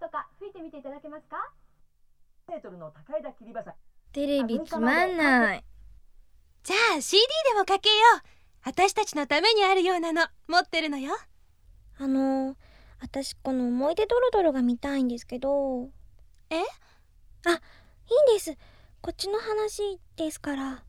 とか吹いてみていただけますか？メートルの高枝切りばさテレビつまんない。じゃあ CD でもかけよう。私たちのためにあるようなの持ってるのよ。あの私この思い出ドロドロが見たいんですけど。え？あいいんです。こっちの話ですから。